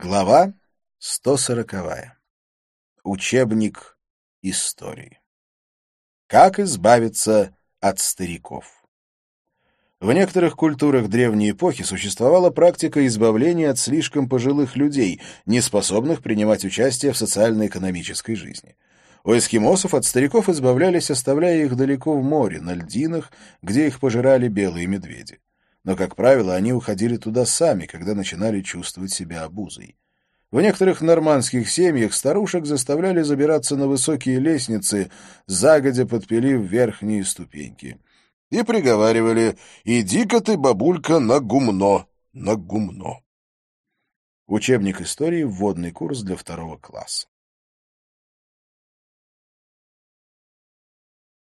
Глава 140. Учебник истории. Как избавиться от стариков? В некоторых культурах древней эпохи существовала практика избавления от слишком пожилых людей, не способных принимать участие в социально-экономической жизни. У эскимосов от стариков избавлялись, оставляя их далеко в море, на льдинах, где их пожирали белые медведи но, как правило, они уходили туда сами, когда начинали чувствовать себя обузой. В некоторых нормандских семьях старушек заставляли забираться на высокие лестницы, загодя подпилив верхние ступеньки. И приговаривали «Иди-ка ты, бабулька, на гумно, на гумно». Учебник истории «Вводный курс для второго класса».